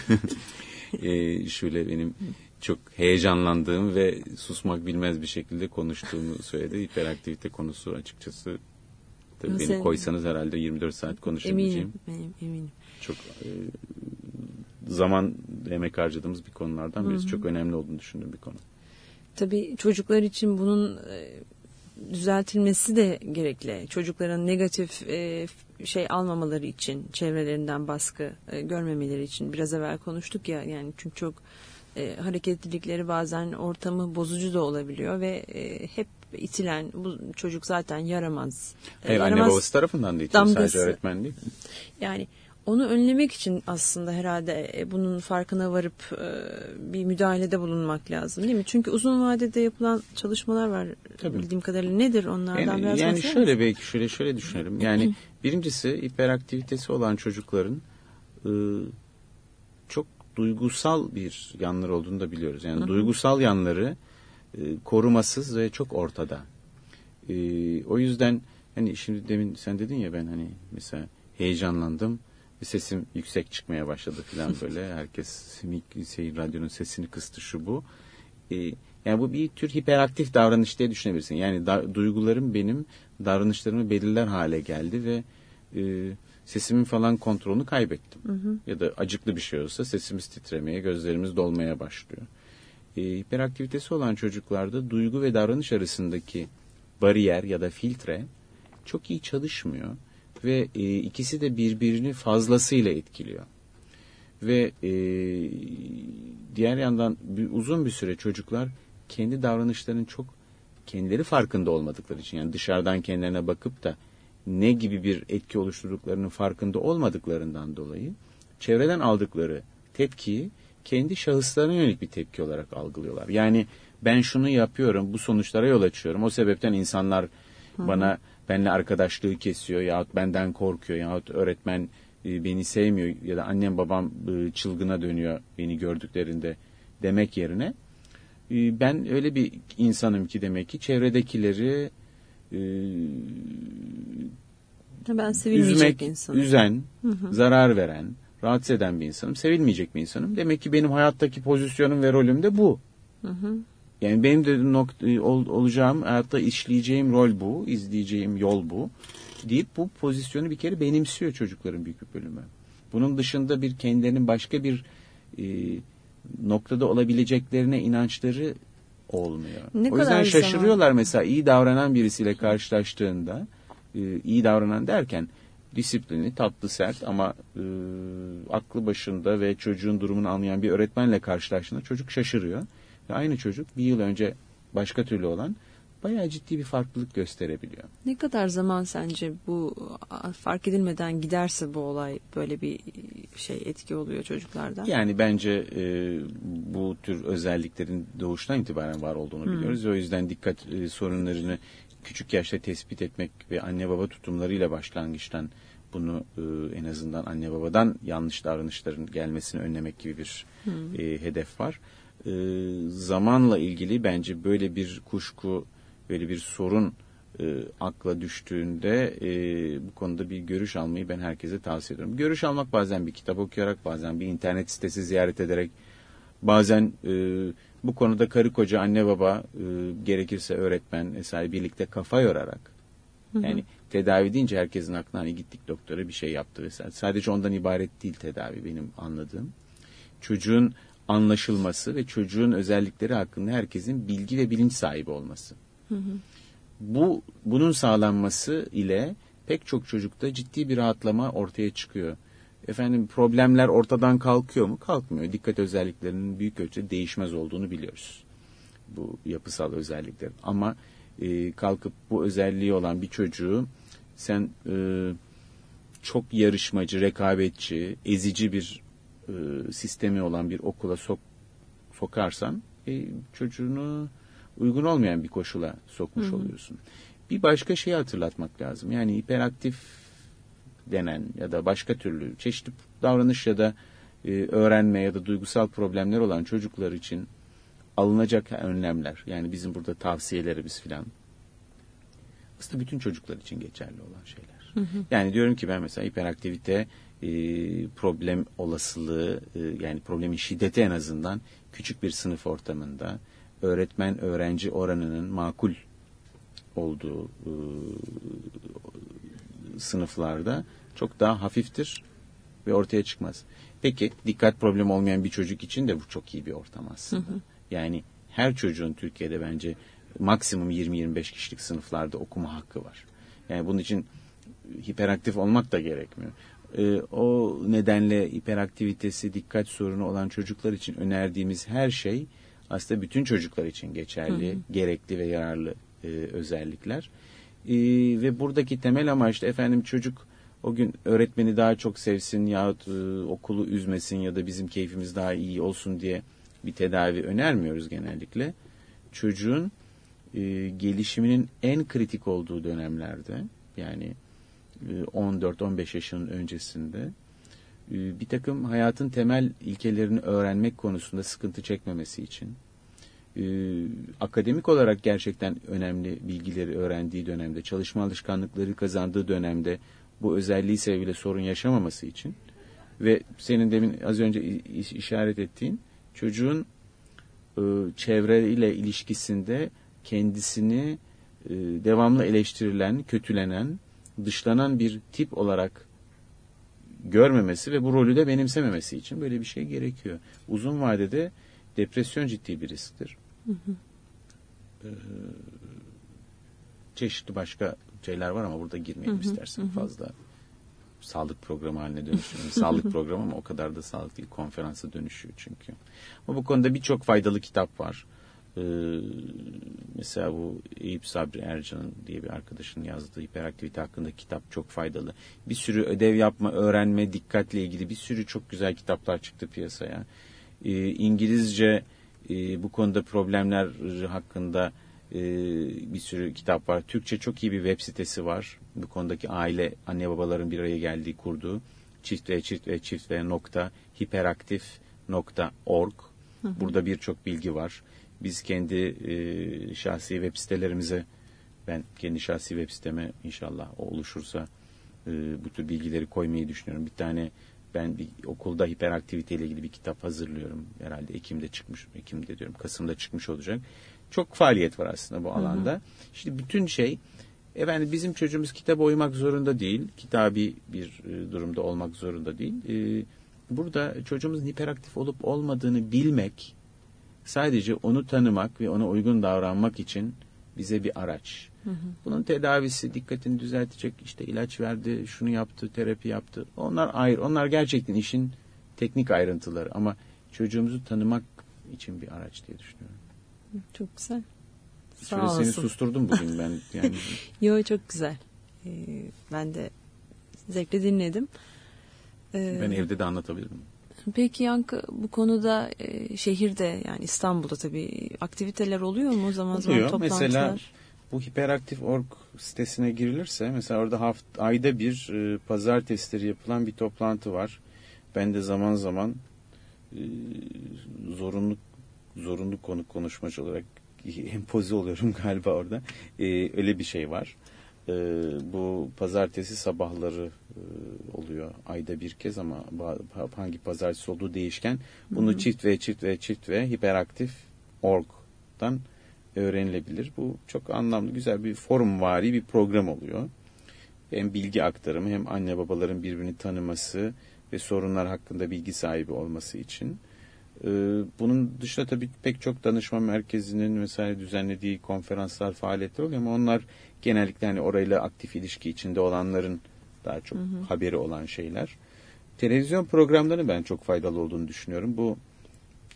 e, şöyle benim çok heyecanlandığım ve susmak bilmez bir şekilde konuştuğumu söyledi. Hiperaktivite konusu açıkçası tabii beni koysanız herhalde 24 saat konuşabileceğim. Eminim, eminim. Çok e, zaman emek harcadığımız bir konulardan birisi. Hı hı. Çok önemli olduğunu düşündüğüm bir konu. Tabii çocuklar için bunun e, düzeltilmesi de gerekli. Çocukların negatif e, şey almamaları için, çevrelerinden baskı e, görmemeleri için biraz evvel konuştuk ya yani çünkü çok e, hareketlilikleri bazen ortamı bozucu da olabiliyor ve e, hep itilen bu çocuk zaten yaramaz. Hayır yaramaz anne babası tarafından da itiyor sadece öğretmen değil. Yani onu önlemek için aslında herhalde e, bunun farkına varıp e, bir müdahalede bulunmak lazım değil mi? Çünkü uzun vadede yapılan çalışmalar var Tabii. bildiğim kadarıyla. Nedir onlardan yani, biraz Yani şöyle misin? belki şöyle şöyle düşünelim. Yani birincisi hiperaktivitesi olan çocukların e, çok duygusal bir yanları olduğunu da biliyoruz. Yani duygusal yanları korumasız ve çok ortada. O yüzden hani şimdi demin sen dedin ya ben hani mesela heyecanlandım sesim yüksek çıkmaya başladı falan [laughs] böyle. Herkes seyir radyonun sesini kıstı şu bu. E, yani bu bir tür hiperaktif davranış diye düşünebilirsin. Yani da, duygularım benim davranışlarımı belirler hale geldi ve e, sesimin falan kontrolünü kaybettim. Hı hı. Ya da acıklı bir şey olsa sesimiz titremeye, gözlerimiz dolmaya başlıyor. E, hiperaktivitesi olan çocuklarda duygu ve davranış arasındaki bariyer ya da filtre çok iyi çalışmıyor ve e, ikisi de birbirini fazlasıyla etkiliyor. Ve e, diğer yandan bir, uzun bir süre çocuklar kendi davranışlarının çok kendileri farkında olmadıkları için yani dışarıdan kendilerine bakıp da ne gibi bir etki oluşturduklarının farkında olmadıklarından dolayı çevreden aldıkları tepkiyi kendi şahıslarına yönelik bir tepki olarak algılıyorlar. Yani ben şunu yapıyorum, bu sonuçlara yol açıyorum. O sebepten insanlar Hı-hı. bana benle arkadaşlığı kesiyor yahut benden korkuyor yahut öğretmen e, beni sevmiyor ya da annem babam e, çılgına dönüyor beni gördüklerinde demek yerine e, ben öyle bir insanım ki demek ki çevredekileri ben üzmek, insanım. üzen, hı hı. zarar veren, rahatsız eden bir insanım, sevilmeyecek bir insanım. Demek ki benim hayattaki pozisyonum ve rolüm de bu. Hı hı. Yani benim de nokta, ol, olacağım, hayatta işleyeceğim rol bu, izleyeceğim yol bu deyip bu pozisyonu bir kere benimsiyor çocukların büyük bir bölümü. Bunun dışında bir kendilerinin başka bir e, noktada olabileceklerine inançları olmuyor. Ne o yüzden şaşırıyorlar zaman... mesela iyi davranan birisiyle karşılaştığında e, iyi davranan derken disiplini tatlı sert ama e, aklı başında ve çocuğun durumunu anlayan bir öğretmenle karşılaştığında çocuk şaşırıyor. Ve aynı çocuk bir yıl önce başka türlü olan bayağı ciddi bir farklılık gösterebiliyor. Ne kadar zaman sence bu fark edilmeden giderse bu olay böyle bir şey etki oluyor çocuklarda? Yani bence e, bu tür özelliklerin doğuştan itibaren var olduğunu hmm. biliyoruz. O yüzden dikkat e, sorunlarını küçük yaşta tespit etmek ve anne baba tutumlarıyla başlangıçtan bunu e, en azından anne babadan yanlış davranışların gelmesini önlemek gibi bir hmm. e, hedef var. E, zamanla ilgili bence böyle bir kuşku böyle bir sorun e, akla düştüğünde e, bu konuda bir görüş almayı ben herkese tavsiye ediyorum. Görüş almak bazen bir kitap okuyarak, bazen bir internet sitesi ziyaret ederek, bazen e, bu konuda karı koca, anne baba, e, gerekirse öğretmen vesaire birlikte kafa yorarak. Hı hı. Yani tedavi deyince herkesin aklına hani gittik doktora bir şey yaptı vesaire. Sadece ondan ibaret değil tedavi benim anladığım. Çocuğun anlaşılması ve çocuğun özellikleri hakkında herkesin bilgi ve bilinç sahibi olması. Bu bunun sağlanması ile pek çok çocukta ciddi bir rahatlama ortaya çıkıyor. Efendim problemler ortadan kalkıyor mu? Kalkmıyor. Dikkat özelliklerinin büyük ölçüde değişmez olduğunu biliyoruz. Bu yapısal özellikler. Ama e, kalkıp bu özelliği olan bir çocuğu sen e, çok yarışmacı, rekabetçi, ezici bir e, sistemi olan bir okula sok, sokarsan e, çocuğunu uygun olmayan bir koşula sokmuş Hı-hı. oluyorsun. Bir başka şeyi hatırlatmak lazım. Yani hiperaktif denen ya da başka türlü çeşitli davranış ya da e, öğrenme ya da duygusal problemler olan çocuklar için alınacak önlemler yani bizim burada tavsiyelerimiz filan aslında bütün çocuklar için geçerli olan şeyler. Hı hı. Yani diyorum ki ben mesela hiperaktivite e, problem olasılığı e, yani problemin şiddeti en azından küçük bir sınıf ortamında öğretmen öğrenci oranının makul olduğu e, sınıflarda çok daha hafiftir ve ortaya çıkmaz. Peki dikkat problemi olmayan bir çocuk için de bu çok iyi bir ortam aslında. Hı hı. Yani her çocuğun Türkiye'de bence maksimum 20-25 kişilik sınıflarda okuma hakkı var. Yani bunun için hiperaktif olmak da gerekmiyor. Ee, o nedenle hiperaktivitesi, dikkat sorunu olan çocuklar için önerdiğimiz her şey aslında bütün çocuklar için geçerli, hı hı. gerekli ve yararlı e, özellikler. E, ve buradaki temel amaç da efendim çocuk o gün öğretmeni daha çok sevsin yahut e, okulu üzmesin ya da bizim keyfimiz daha iyi olsun diye bir tedavi önermiyoruz genellikle. Çocuğun e, gelişiminin en kritik olduğu dönemlerde yani e, 14-15 yaşının öncesinde. E, bir takım hayatın temel ilkelerini öğrenmek konusunda sıkıntı çekmemesi için. E, akademik olarak gerçekten önemli bilgileri öğrendiği dönemde, çalışma alışkanlıkları kazandığı dönemde bu özelliği sebebiyle sorun yaşamaması için ve senin demin az önce işaret ettiğin çocuğun e, çevreyle ilişkisinde kendisini devamlı eleştirilen, kötülenen, dışlanan bir tip olarak görmemesi ve bu rolü de benimsememesi için böyle bir şey gerekiyor. Uzun vadede depresyon ciddi bir risktir. Hı hı. Ee, çeşitli başka şeyler var ama burada girmeyelim hı hı. istersen hı hı. fazla. Sağlık programı haline dönüşüyor. [laughs] sağlık programı ama o kadar da sağlık değil. Konferansa dönüşüyor çünkü. Ama bu konuda birçok faydalı kitap var. Ee, mesela bu Eyüp Sabri Ercan'ın diye bir arkadaşın yazdığı hiperaktivite hakkında kitap çok faydalı. Bir sürü ödev yapma, öğrenme, dikkatle ilgili bir sürü çok güzel kitaplar çıktı piyasaya. Ee, İngilizce e, bu konuda problemler hakkında e, bir sürü kitap var. Türkçe çok iyi bir web sitesi var. Bu konudaki aile, anne babaların bir araya geldiği kurduğu çift ve çift ve çift ve nokta hiperaktif nokta org. Burada birçok bilgi var. Biz kendi e, şahsi web sitelerimize ben kendi şahsi web siteme inşallah o oluşursa e, bu tür bilgileri koymayı düşünüyorum. Bir tane ben bir okulda hiperaktivite ile ilgili bir kitap hazırlıyorum. Herhalde Ekim'de çıkmış, Ekim'de diyorum, Kasım'da çıkmış olacak. Çok faaliyet var aslında bu alanda. Hı hı. İşte bütün şey efendim bizim çocuğumuz kitap oymak zorunda değil. Kitabi bir e, durumda olmak zorunda değil. E, burada çocuğumuzun hiperaktif olup olmadığını bilmek sadece onu tanımak ve ona uygun davranmak için bize bir araç. Hı hı. Bunun tedavisi dikkatini düzeltecek işte ilaç verdi, şunu yaptı, terapi yaptı. Onlar ayrı. Onlar gerçekten işin teknik ayrıntıları ama çocuğumuzu tanımak için bir araç diye düşünüyorum. Çok güzel. Sağ Şöyle olasın. seni susturdum bugün ben. [laughs] Yani. Yo çok güzel. Ee, ben de zevkle dinledim. Ee, ben evde de anlatabilirim. Peki Yankı bu konuda e, şehirde yani İstanbul'da tabii aktiviteler oluyor mu o zaman oluyor. zaman toplantılar? Mesela bu hiperaktif org sitesine girilirse mesela orada haft ayda bir e, pazartesileri yapılan bir toplantı var. Ben de zaman zaman e, zorunlu zorunlu konuk konuşmacı olarak [laughs] empoze oluyorum galiba orada. E, öyle bir şey var. E, bu pazartesi sabahları oluyor ayda bir kez ama hangi pazartesi olduğu değişken. Bunu Hı-hı. çift ve çift ve çift ve hiperaktif org'dan öğrenilebilir. Bu çok anlamlı, güzel bir forum vari bir program oluyor. Hem bilgi aktarımı hem anne babaların birbirini tanıması ve sorunlar hakkında bilgi sahibi olması için. Ee, bunun dışında tabii pek çok danışma merkezinin vesaire düzenlediği konferanslar, faaliyetler oluyor ama onlar genellikle hani orayla aktif ilişki içinde olanların daha çok hı hı. haberi olan şeyler. Televizyon programlarının ben çok faydalı olduğunu düşünüyorum. Bu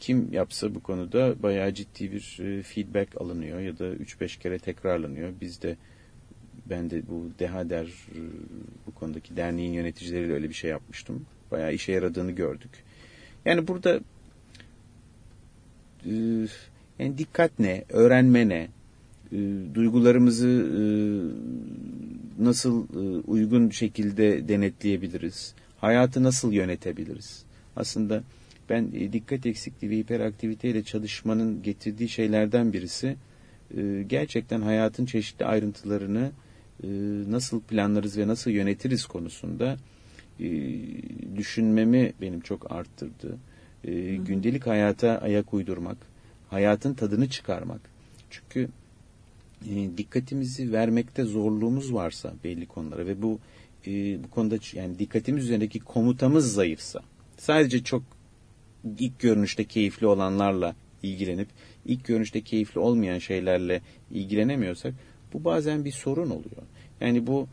kim yapsa bu konuda bayağı ciddi bir e, feedback alınıyor ya da 3-5 kere tekrarlanıyor. Biz de ben de bu DEHADER e, bu konudaki derneğin yöneticileriyle öyle bir şey yapmıştım. Bayağı işe yaradığını gördük. Yani burada e, yani dikkat ne, öğrenme ne, duygularımızı nasıl uygun şekilde denetleyebiliriz, hayatı nasıl yönetebiliriz? Aslında ben e, dikkat eksikliği ve hiperaktiviteyle çalışmanın getirdiği şeylerden birisi e, gerçekten hayatın çeşitli ayrıntılarını e, nasıl planlarız ve nasıl yönetiriz konusunda düşünmemi benim çok arttırdı. Gündelik hayata ayak uydurmak, hayatın tadını çıkarmak. Çünkü dikkatimizi vermekte zorluğumuz varsa belli konulara ve bu bu konuda yani dikkatimiz üzerindeki komutamız zayıfsa sadece çok ilk görünüşte keyifli olanlarla ilgilenip ilk görünüşte keyifli olmayan şeylerle ilgilenemiyorsak bu bazen bir sorun oluyor. Yani bu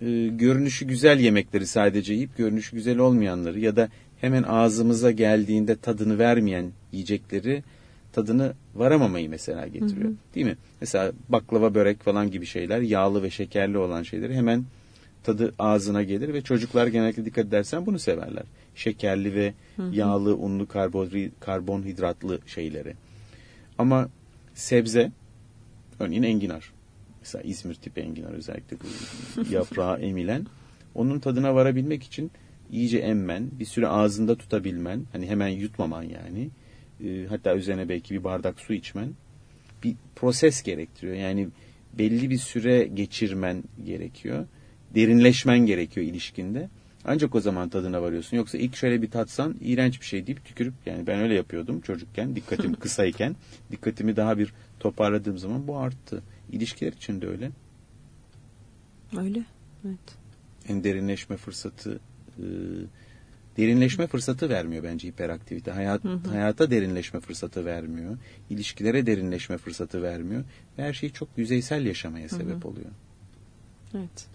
e, görünüşü güzel yemekleri sadece yiyip görünüşü güzel olmayanları ya da hemen ağzımıza geldiğinde tadını vermeyen yiyecekleri tadını varamamayı mesela getiriyor. Hı hı. Değil mi? Mesela baklava, börek falan gibi şeyler yağlı ve şekerli olan şeyleri hemen tadı ağzına gelir ve çocuklar genellikle dikkat edersen bunu severler şekerli ve hı hı. yağlı, unlu, karbonhidratlı şeyleri. Ama sebze, örneğin enginar. Mesela İzmir tipi enginar özellikle bu [laughs] yaprağı emilen. Onun tadına varabilmek için iyice emmen, bir süre ağzında tutabilmen, hani hemen yutmaman yani. E, hatta üzerine belki bir bardak su içmen bir proses gerektiriyor. Yani belli bir süre geçirmen gerekiyor. Derinleşmen gerekiyor ilişkinde. Ancak o zaman tadına varıyorsun. Yoksa ilk şöyle bir tatsan iğrenç bir şey deyip tükürüp yani ben öyle yapıyordum çocukken dikkatim [laughs] kısayken dikkatimi daha bir toparladığım zaman bu arttı. İlişkiler için de öyle. Öyle. Evet. En derinleşme fırsatı e, derinleşme fırsatı vermiyor bence hiperaktivite. Hayat, hı hı. Hayata derinleşme fırsatı vermiyor. İlişkilere derinleşme fırsatı vermiyor. Ve her şey çok yüzeysel yaşamaya sebep hı hı. oluyor. Evet.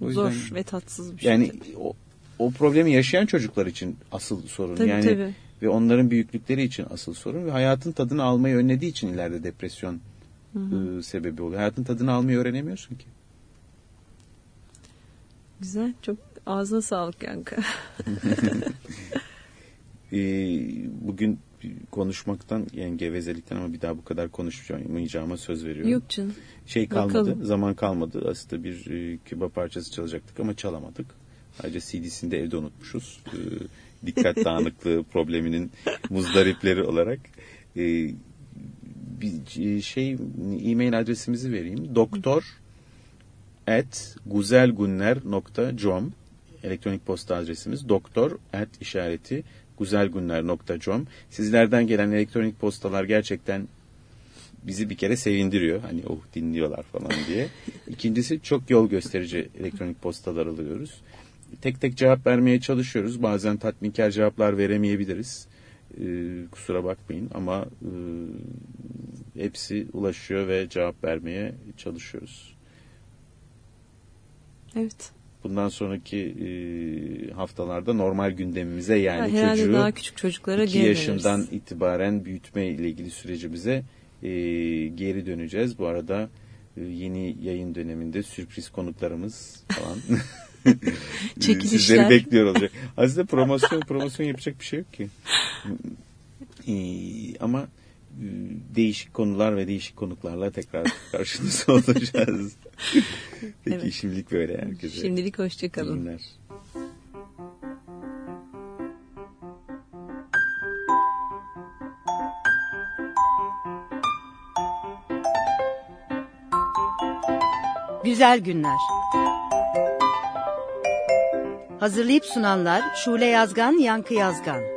O Zor yüzden, ve tatsız bir şey. Yani o, o problemi yaşayan çocuklar için asıl sorun. Tabii, yani tabii. ve onların büyüklükleri için asıl sorun ve hayatın tadını almayı önlediği için ileride depresyon hı hı. E, sebebi oluyor. Hayatın tadını almayı öğrenemiyorsun ki. Güzel. Çok ağzına sağlık Yankı. [laughs] e, bugün konuşmaktan yani gevezelikten ama bir daha bu kadar konuşmayacağıma söz veriyorum. Yok canım. Şey kalmadı, Bakalım. zaman kalmadı. Aslında bir e, küba parçası çalacaktık ama çalamadık. Ayrıca CD'sini de evde unutmuşuz. E, dikkat dağınıklığı [laughs] probleminin muzdaripleri olarak. E, bir şey e-mail adresimizi vereyim. Doktor at guzelgunner.com elektronik posta adresimiz doktor et işareti güzelgünler.com. Sizlerden gelen elektronik postalar gerçekten bizi bir kere sevindiriyor. Hani oh dinliyorlar falan diye. [laughs] İkincisi çok yol gösterici elektronik postalar alıyoruz. Tek tek cevap vermeye çalışıyoruz. Bazen tatminkar cevaplar veremeyebiliriz. Ee, kusura bakmayın ama e, hepsi ulaşıyor ve cevap vermeye çalışıyoruz. Evet. Bundan sonraki e, haftalarda normal gündemimize yani Ha, çocuğu daha küçük çocuklara 2 geri yaşından itibaren büyütme ile ilgili sürecimize e, geri döneceğiz. Bu arada e, yeni yayın döneminde sürpriz konuklarımız falan [laughs] Çekilişler. sizleri bekliyor olacak. Aslında promosyon promosyon yapacak bir şey yok ki. E, ama değişik konular ve değişik konuklarla tekrar [laughs] karşınızda olacağız. Peki Evet. şimdilik böyle herkese. Şimdilik hoşçakalın. günler. Güzel günler. Hazırlayıp sunanlar Şule Yazgan, Yankı Yazgan.